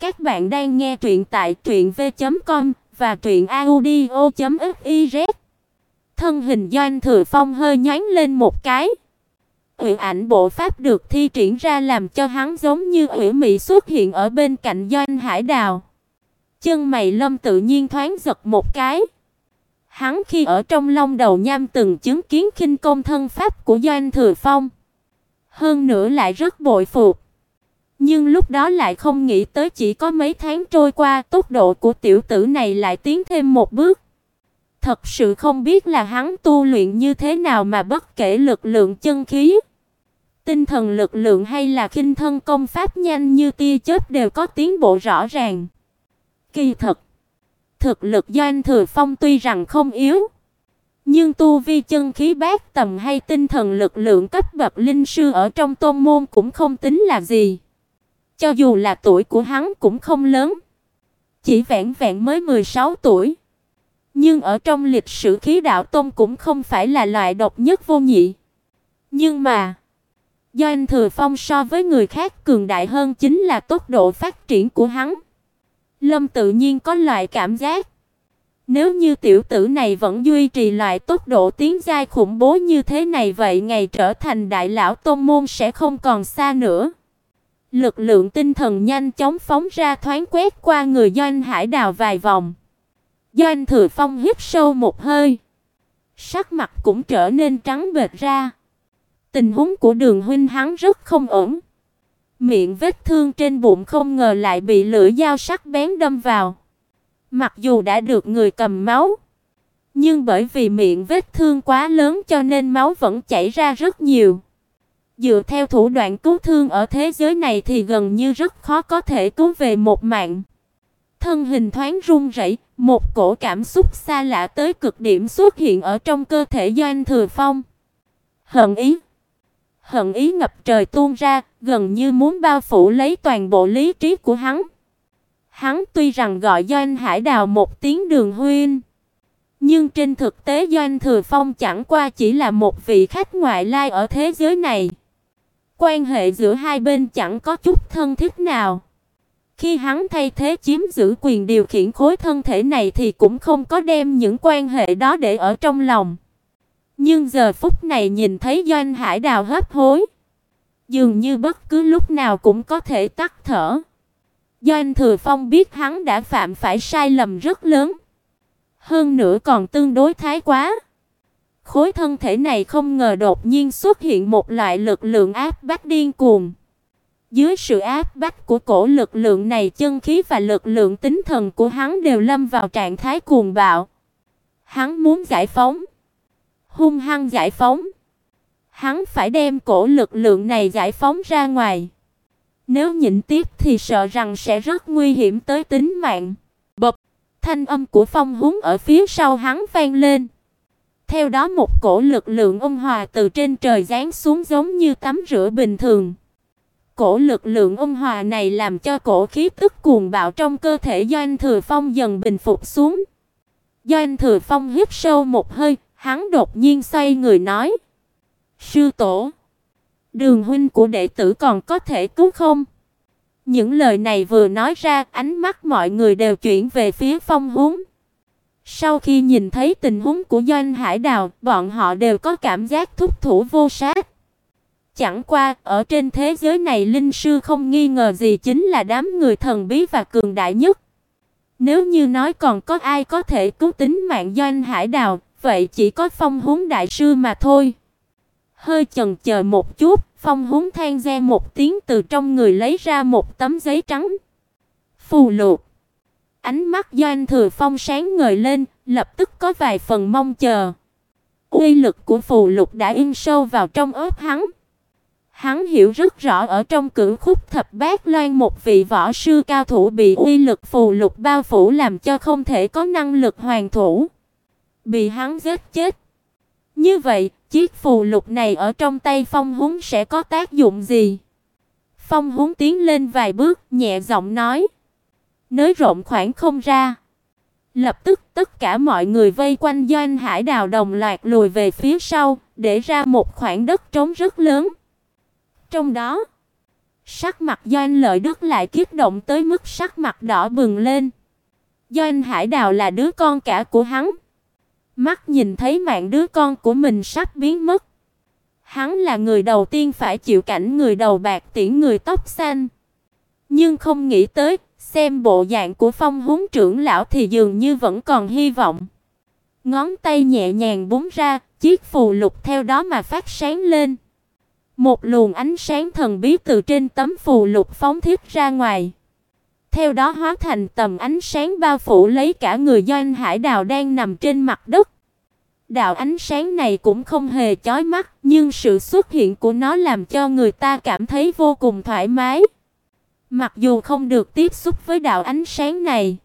Các bạn đang nghe truyện tại truyệnv.com và truyệnaudio.fiz. Thân hình Doanh Thừa Phong hơi nhoáng lên một cái. Ủy ảnh bộ pháp được thi triển ra làm cho hắn giống như ủy mị xuất hiện ở bên cạnh Doanh Hải Đào. Chân mày Lâm tự nhiên thoáng giật một cái. Hắn khi ở trong Long Đầu Nham từng chứng kiến khinh công thân pháp của Doanh Thừa Phong, hơn nữa lại rất bội phục. Nhưng lúc đó lại không nghĩ tới chỉ có mấy tháng trôi qua, tốc độ của tiểu tử này lại tiến thêm một bước. Thật sự không biết là hắn tu luyện như thế nào mà bất kể lực lượng chân khí, tinh thần lực lượng hay là khinh thân công pháp nhanh như tia chớp đều có tiến bộ rõ ràng. Kỳ thật, thực lực Doanh Thừa Phong tuy rằng không yếu, nhưng tu vi chân khí bát tầm hay tinh thần lực lượng cấp bậc linh sư ở trong tôn môn cũng không tính là gì. Cho dù là tuổi của hắn cũng không lớn, chỉ vẹn vẹn mới 16 tuổi. Nhưng ở trong lịch sử khí đạo tông cũng không phải là loại độc nhất vô nhị. Nhưng mà, do anh Thừa Phong so với người khác cường đại hơn chính là tốc độ phát triển của hắn. Lâm tự nhiên có loại cảm giác nếu như tiểu tử này vẫn duy trì loại tốc độ tiến giai khủng bố như thế này vậy ngày trở thành đại lão tôn môn sẽ không còn xa nữa. Lực lượng tinh thần nhanh chóng phóng ra thoáng quét qua người Doanh Hải Đào vài vòng. Doanh Thừa Phong hít sâu một hơi, sắc mặt cũng trở nên trắng bệch ra. Tình huống của Đường huynh hắn rất không ổn. Miệng vết thương trên bụng không ngờ lại bị lưỡi dao sắc bén đâm vào. Mặc dù đã được người cầm máu, nhưng bởi vì miệng vết thương quá lớn cho nên máu vẫn chảy ra rất nhiều. Dựa theo thủ đoạn cứu thương ở thế giới này thì gần như rất khó có thể cứu về một mạng. Thân hình thoáng run rẩy, một cổ cảm xúc xa lạ tới cực điểm xuất hiện ở trong cơ thể Doanh Thừa Phong. Hận ý. Hận ý ngập trời tuôn ra, gần như muốn bao phủ lấy toàn bộ lý trí của hắn. Hắn tuy rằng gọi Doanh Hải Đào một tiếng Đường huynh, nhưng trên thực tế Doanh Thừa Phong chẳng qua chỉ là một vị khách ngoại lai ở thế giới này. Quan hệ giữa hai bên chẳng có chút thân thiết nào. Khi hắn thay thế chiếm giữ quyền điều khiển khối thân thể này thì cũng không có đem những quan hệ đó để ở trong lòng. Nhưng giờ phút này nhìn thấy Doanh Hải Đào hấp hối, dường như bất cứ lúc nào cũng có thể tắt thở. Doanh Thừa Phong biết hắn đã phạm phải sai lầm rất lớn, hơn nữa còn tương đối thái quá. Khối thân thể này không ngờ đột nhiên xuất hiện một loại lực lượng áp bách điên cuồng. Dưới sự áp bách của cổ lực lượng này, chân khí và lực lượng tinh thần của hắn đều lâm vào trạng thái cuồng bạo. Hắn muốn giải phóng, hung hăng giải phóng. Hắn phải đem cổ lực lượng này giải phóng ra ngoài. Nếu nhịn tiếp thì sợ rằng sẽ rất nguy hiểm tới tính mạng. Bập, thanh âm của Phong Húng ở phía sau hắn vang lên. Theo đó một cổ lực lượng ôn hòa từ trên trời giáng xuống giống như tắm rửa bình thường. Cổ lực lượng ôn hòa này làm cho cổ khí tức cuồng bạo trong cơ thể Doanh Thừa Phong dần bình phục xuống. Doanh Thừa Phong hít sâu một hơi, hắn đột nhiên xoay người nói: "Sư tổ, Đường huynh của đệ tử còn có thể cứu không?" Những lời này vừa nói ra, ánh mắt mọi người đều chuyển về phía Phong Húng. Sau khi nhìn thấy tình huống của Doanh Hải Đào, bọn họ đều có cảm giác thúc thủ vô sát. Chẳng qua, ở trên thế giới này linh sư không nghi ngờ gì chính là đám người thần bí và cường đại nhất. Nếu như nói còn có ai có thể cứu tính mạng Doanh Hải Đào, vậy chỉ có Phong Húng đại sư mà thôi. Hơi chần chờ một chút, Phong Húng than re một tiếng từ trong người lấy ra một tấm giấy trắng. Phù lục. Ánh mắt Doanh Thừa Phong sáng ngời lên, lập tức có vài phần mong chờ. Uy lực của phù lục đã in sâu vào trong óc hắn. Hắn hiểu rất rõ ở trong cửu khúc thập bát loan một vị võ sư cao thủ bị uy lực phù lục bao phủ làm cho không thể có năng lực hoàn thủ, bị hắn giết chết. Như vậy, chiếc phù lục này ở trong tay Phong Húng sẽ có tác dụng gì? Phong Húng tiến lên vài bước, nhẹ giọng nói: Nới rộng khoảng không ra. Lập tức tất cả mọi người vây quanh Doanh Hải Đào đồng loạt lùi về phía sau, để ra một khoảng đất trống rất lớn. Trong đó, Sắc mặt Doanh Lợi Đức lại kích động tới mức sắc mặt đỏ bừng lên. Doanh Hải Đào là đứa con cả của hắn. Mắt nhìn thấy mạng đứa con của mình sắp biến mất. Hắn là người đầu tiên phải chịu cảnh người đầu bạc tiễn người tóc xanh. Nhưng không nghĩ tới, xem bộ dạng của Phong Húng trưởng lão thì dường như vẫn còn hy vọng. Ngón tay nhẹ nhàng búng ra, chiếc phù lục theo đó mà phát sáng lên. Một luồng ánh sáng thần bí từ trên tấm phù lục phóng thiết ra ngoài. Theo đó hóa thành tầm ánh sáng bao phủ lấy cả người Doanh Hải Đào đang nằm trên mặt đất. Đạo ánh sáng này cũng không hề chói mắt, nhưng sự xuất hiện của nó làm cho người ta cảm thấy vô cùng thoải mái. Mặc dù không được tiếp xúc với đạo ánh sáng này,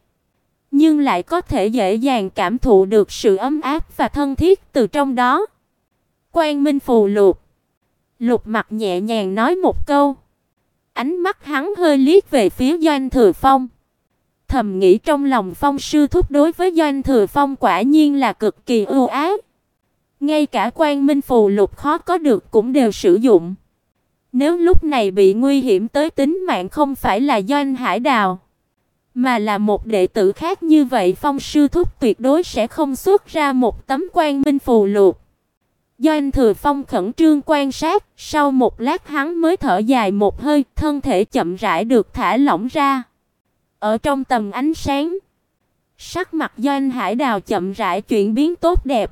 nhưng lại có thể dễ dàng cảm thụ được sự ấm áp và thân thiết từ trong đó. Quang Minh phù lục. Lục Mặc nhẹ nhàng nói một câu. Ánh mắt hắn hơi liếc về phía Doanh Thừa Phong. Thầm nghĩ trong lòng Phong sư thúc đối với Doanh Thừa Phong quả nhiên là cực kỳ ưu ái. Ngay cả Quang Minh phù lục khó có được cũng đều sử dụng. Nếu lúc này bị nguy hiểm tới tính mạng không phải là Doanh Hải Đào, mà là một đệ tử khác như vậy, Phong sư thúc tuyệt đối sẽ không xuất ra một tấm quan Minh phù lục. Doanh Thừa Phong khẩn trương quan sát, sau một lát hắn mới thở dài một hơi, thân thể chậm rãi được thả lỏng ra. Ở trong tầm ánh sáng, sắc mặt Doanh Hải Đào chậm rãi chuyển biến tốt đẹp.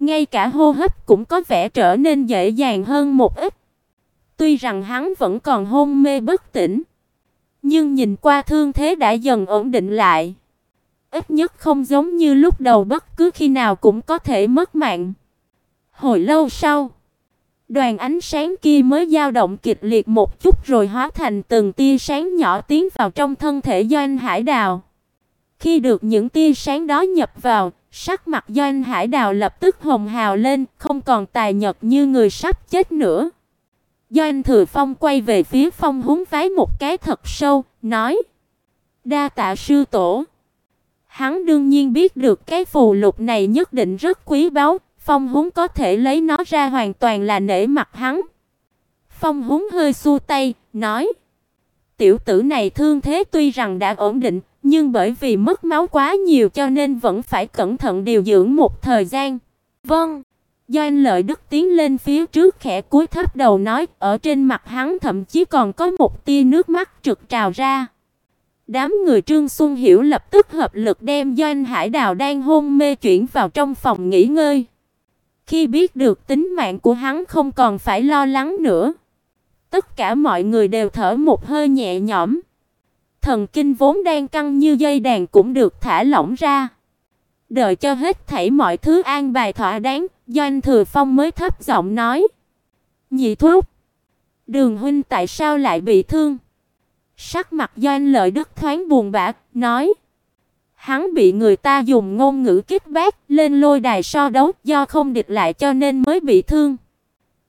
Ngay cả hô hấp cũng có vẻ trở nên dễ dàng hơn một ít. Tuy rằng hắn vẫn còn hôn mê bất tỉnh, nhưng nhìn qua thương thế đã dần ổn định lại. Ít nhất không giống như lúc đầu bất cứ khi nào cũng có thể mất mạng. Hồi lâu sau, đoàn ánh sáng kia mới dao động kịch liệt một chút rồi hóa thành từng tia sáng nhỏ tiến vào trong thân thể Doanh Hải Đào. Khi được những tia sáng đó nhập vào, sắc mặt Doanh Hải Đào lập tức hồng hào lên, không còn tài nhợt như người sắp chết nữa. Doanh Thừa Phong quay về phía Phong Húng vái một cái thật sâu, nói: "Đa tạ sư tổ." Hắn đương nhiên biết được cái phù lục này nhất định rất quý báu, Phong Húng có thể lấy nó ra hoàn toàn là nể mặt hắn. Phong Húng hơi xua tay, nói: "Tiểu tử này thương thế tuy rằng đã ổn định, nhưng bởi vì mất máu quá nhiều cho nên vẫn phải cẩn thận điều dưỡng một thời gian." "Vâng." Doanh Lợi Đức tiến lên phía trước khẽ cúi thấp đầu nói, ở trên mặt hắn thậm chí còn có một tia nước mắt trực trào ra. Đám người Trương Xuân Hiểu lập tức hợp lực đem Doanh Hải Đào đang hôn mê chuyển vào trong phòng nghỉ ngơi. Khi biết được tính mạng của hắn không còn phải lo lắng nữa, tất cả mọi người đều thở một hơi nhẹ nhõm. Thần kinh vốn đang căng như dây đàn cũng được thả lỏng ra. Đợi cho hết thảy mọi thứ an bài thỏa đáng, Doanh Thừa Phong mới thấp giọng nói: "Nhị thúc, Đường huynh tại sao lại bị thương?" Sắc mặt Doanh Lợi Đức thoáng buồn bã, nói: Hắn bị người ta dùng ngôn ngữ kích bác lên lôi đài so đấu, do không địch lại cho nên mới bị thương.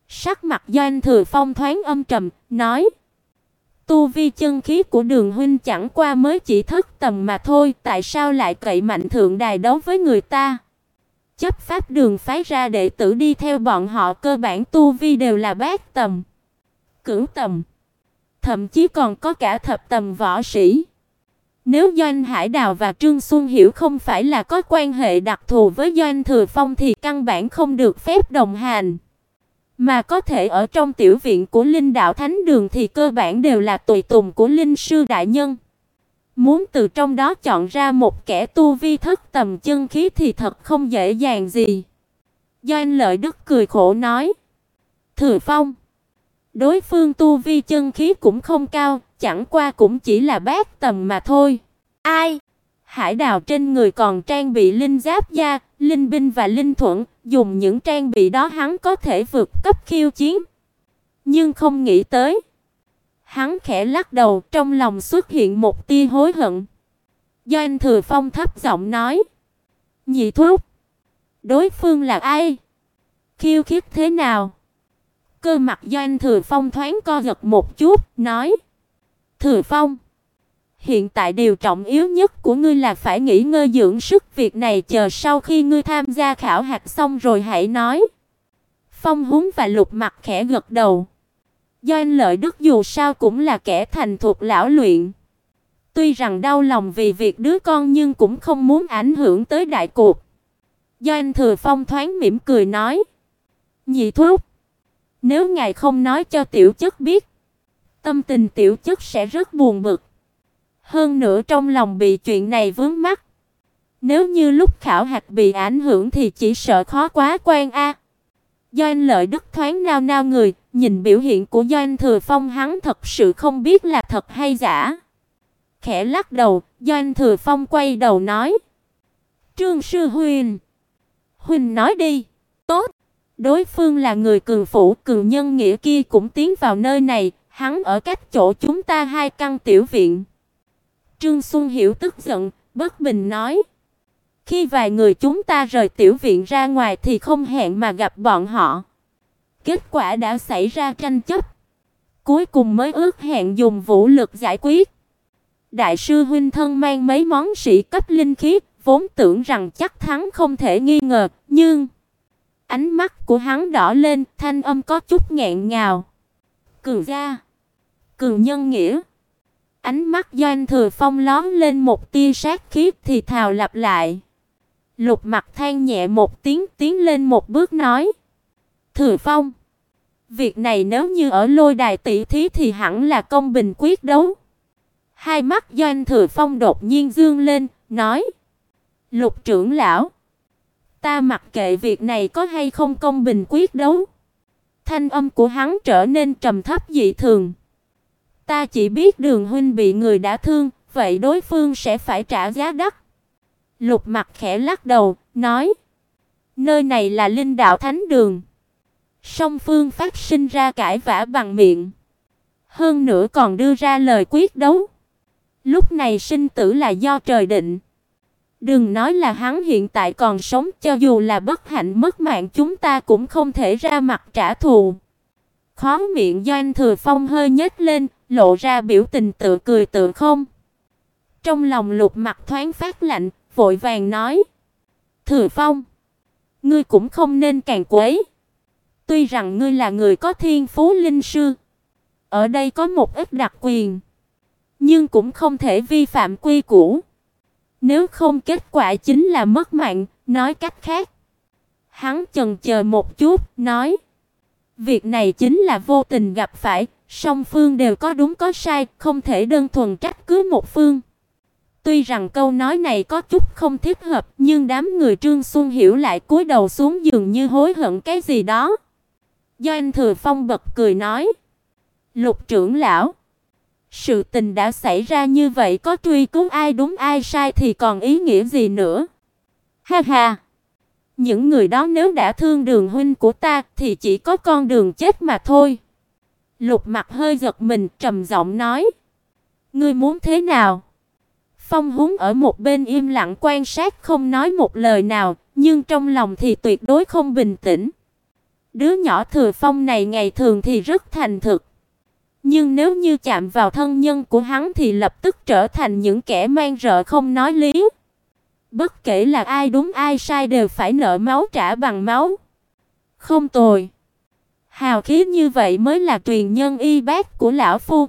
Sắc mặt Doanh Thừa Phong thoáng âm trầm, nói: Tu vi chân khí của Đường huynh chẳng qua mới chỉ thất tầm mà thôi, tại sao lại cậy mạnh thượng đài đấu với người ta? Chấp pháp Đường phái ra đệ tử đi theo bọn họ cơ bản tu vi đều là bát tầm, cửu tầm, thậm chí còn có cả thập tầm võ sĩ. Nếu Doanh Hải Đào và Trương Xuân Hiểu không phải là có quan hệ đặc thù với Doanh Thừa Phong thì căn bản không được phép đồng hành. Mà có thể ở trong tiểu viện của Linh Đạo Thánh Đường thì cơ bản đều là tùy tùng của Linh Sư Đại Nhân. Muốn từ trong đó chọn ra một kẻ tu vi thất tầm chân khí thì thật không dễ dàng gì. Doanh Lợi Đức cười khổ nói. Thừa Phong. Đối phương tu vi chân khí cũng không cao, chẳng qua cũng chỉ là bát tầm mà thôi. Ai? Hải Đào trên người còn trang bị linh giáp da, linh binh và linh thuẫn, dùng những trang bị đó hắn có thể vượt cấp khiêu chiến. Nhưng không nghĩ tới, hắn khẽ lắc đầu, trong lòng xuất hiện một tia hối hận. Doanh Thừa Phong thấp giọng nói: "Nhị thúc, đối phương là ai? Khiêu khích thế nào?" Cơ mặt Doanh Thừa Phong thoáng co giật một chút, nói: Thừa Phong, hiện tại điều trọng yếu nhất của ngươi là phải nghỉ ngơi dưỡng sức, việc này chờ sau khi ngươi tham gia khảo hạch xong rồi hãy nói." Phong Húng và Lục Mặc khẽ gật đầu. Doanh Lợi Đức dù sao cũng là kẻ thành thuộc lão luyện. Tuy rằng đau lòng vì việc đứa con nhưng cũng không muốn ảnh hưởng tới đại cuộc. Doanh Thừa Phong thoáng mỉm cười nói: "Nhị thúc, nếu ngài không nói cho tiểu chất biết, tâm tình tiểu chất sẽ rất buồn bực. Hơn nữa trong lòng bị chuyện này vướng mắc. Nếu như lúc khảo hạch bị ảnh hưởng thì chỉ sợ khó quá quen a." Doanh Lợi Đức thoáng nao nao người, nhìn biểu hiện của Doanh Thừa Phong hắn thật sự không biết là thật hay giả. Khẽ lắc đầu, Doanh Thừa Phong quay đầu nói: "Trương sư huynh, huynh nói đi." "Tốt." Đối phương là người cường phủ, cường nhân nghĩa kia cũng tiến vào nơi này, hắn ở cách chỗ chúng ta hai căn tiểu viện. Trương Xuân Hiểu tức giận, bất bình nói: khi vài người chúng ta rời tiểu viện ra ngoài thì không hẹn mà gặp bọn họ. Kết quả đã xảy ra tranh chấp. Cuối cùng mới ước hẹn dùng vũ lực giải quyết. Đại sư huynh thân mang mấy món sĩ cấp linh khí, vốn tưởng rằng chắc thắng không thể nghi ngờ, nhưng ánh mắt của hắn đỏ lên, thanh âm có chút nghẹn ngào. Cường gia, cường nhân nghĩa. Ánh mắt Doanh Thừa Phong lóe lên một tia sát khí thì thào lặp lại. Lục Mặc than nhẹ một tiếng, tiến lên một bước nói: "Thừa Phong, việc này nếu như ở Lôi Đài tỷ thí thì hẳn là công bình quyết đấu." Hai mắt Doanh Thừa Phong đột nhiên dương lên, nói: "Lục trưởng lão, ta mặc kệ việc này có hay không công bình quyết đấu." Thanh âm của hắn trở nên trầm thấp dị thường. "Ta chỉ biết Đường huynh bị người đã thương, vậy đối phương sẽ phải trả giá đắt." Lục Mặc khẽ lắc đầu, nói: "Nơi này là Linh Đạo Thánh Đường." Song phương phát sinh ra cãi vã bằng miệng, hơn nữa còn đưa ra lời quyết đấu. Lúc này sinh tử là do trời định. Đừng nói là hắn hiện tại còn sống, cho dù là bất hạnh mất mạng chúng ta cũng không thể ra mặt trả thù. Khóe miệng Doanh Thừa Phong hơi nhếch lên, lộ ra biểu tình tự cười tự không. Trong lòng Lục Mặc thoáng phát lạnh, vội vàng nói: "Thừa Phong, ngươi cũng không nên càng quấy. Tuy rằng ngươi là người có thiên phú linh sư, ở đây có một ít đặc quyền, nhưng cũng không thể vi phạm quy củ. Nếu không kết quả chính là mất mạng, nói cách khác." Hắn chần chờ một chút, nói: "Việc này chính là vô tình gặp phải, song phương đều có đúng có sai, không thể đơn thuần trách cứ một phương." Tuy rằng câu nói này có chút không thích hợp, nhưng đám người Trương Xuân Hiểu lại cúi đầu xuống giường như hối hận cái gì đó. Doanh Thừa Phong bật cười nói: "Lục trưởng lão, sự tình đã xảy ra như vậy có truy cứu ai đúng ai sai thì còn ý nghĩa gì nữa?" Ha ha. Những người đó nếu đã thương Đường huynh của ta thì chỉ có con đường chết mà thôi. Lục Mặc hơi giật mình, trầm giọng nói: "Ngươi muốn thế nào?" Phong Húng ở một bên im lặng quan sát không nói một lời nào, nhưng trong lòng thì tuyệt đối không bình tĩnh. Đứa nhỏ Thừa Phong này ngày thường thì rất thành thực, nhưng nếu như chạm vào thân nhân của hắn thì lập tức trở thành những kẻ mang rợ không nói lý. Bất kể là ai đúng ai sai đều phải nợ máu trả bằng máu. Không tồi. Hào khí như vậy mới là truyền nhân y bác của lão phu.